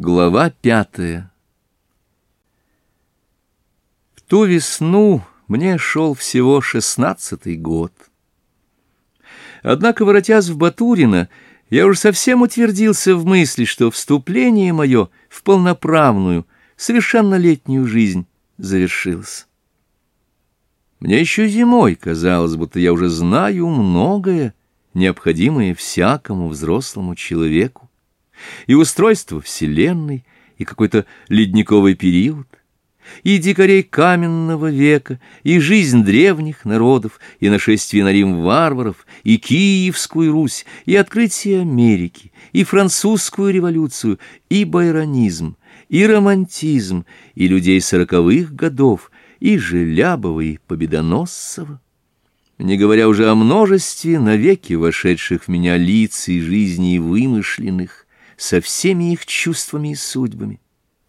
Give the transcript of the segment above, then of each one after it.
Глава пятая В ту весну мне шел всего шестнадцатый год. Однако, воротясь в Батурино, я уже совсем утвердился в мысли, что вступление мое в полноправную, совершеннолетнюю жизнь завершилось. Мне еще зимой казалось, будто я уже знаю многое, необходимое всякому взрослому человеку и устройство Вселенной, и какой-то ледниковый период, и дикарей каменного века, и жизнь древних народов, и нашествие на Рим варваров, и Киевскую Русь, и открытие Америки, и французскую революцию, и байронизм, и романтизм, и людей сороковых годов, и Желябова, и Победоносцева. Не говоря уже о множестве навеки вошедших в меня лиц и жизней вымышленных, со всеми их чувствами и судьбами,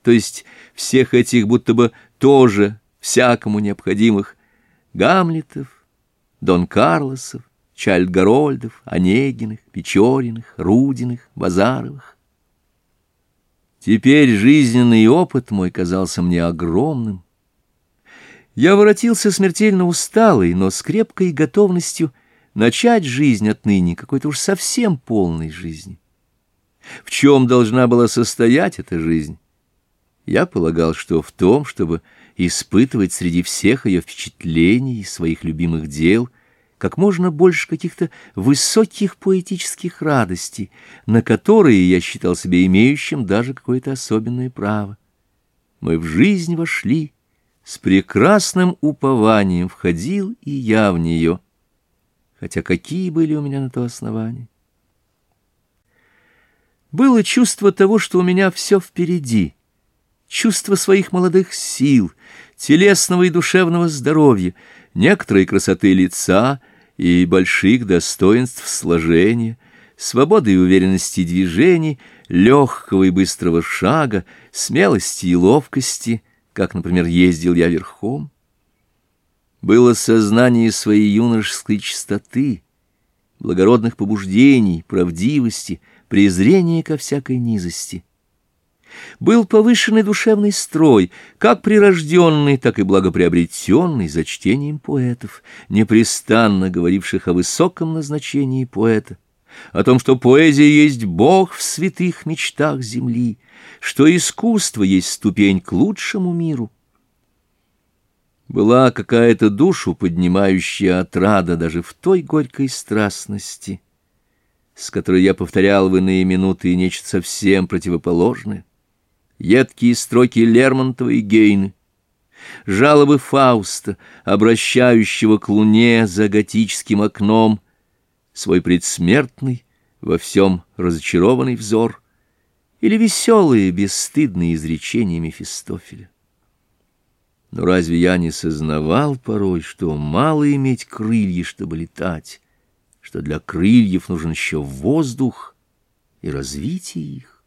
то есть всех этих будто бы тоже всякому необходимых Гамлетов, Дон Карлосов, Чальдгорольдов, Онегиных, Печориных, Рудиных, Базаровых. Теперь жизненный опыт мой казался мне огромным. Я воротился смертельно усталый, но с крепкой готовностью начать жизнь отныне, какой-то уж совсем полной жизни. В чем должна была состоять эта жизнь? Я полагал, что в том, чтобы испытывать среди всех ее впечатлений и своих любимых дел как можно больше каких-то высоких поэтических радостей, на которые я считал себя имеющим даже какое-то особенное право. Мы в жизнь вошли, с прекрасным упованием входил и я в нее, хотя какие были у меня на то основания. Было чувство того, что у меня все впереди, чувство своих молодых сил, телесного и душевного здоровья, некоторой красоты лица и больших достоинств сложения, свободы и уверенности движений, легкого и быстрого шага, смелости и ловкости, как, например, ездил я верхом. Было сознание своей юношеской чистоты — благородных побуждений, правдивости, презрения ко всякой низости. Был повышенный душевный строй, как прирожденный, так и благоприобретенный за чтением поэтов, непрестанно говоривших о высоком назначении поэта, о том, что поэзия есть Бог в святых мечтах земли, что искусство есть ступень к лучшему миру. Была какая-то душу поднимающая отрада даже в той горькой страстности, с которой я повторял в иные минуты нечто совсем противоположное. Едкие строки Лермонтова и Гейны, жалобы Фауста, обращающего к луне за готическим окном, свой предсмертный, во всем разочарованный взор, или веселые, бесстыдные изречения Мефистофеля. Но разве я не сознавал порой, что мало иметь крылья, чтобы летать, что для крыльев нужен еще воздух и развитие их?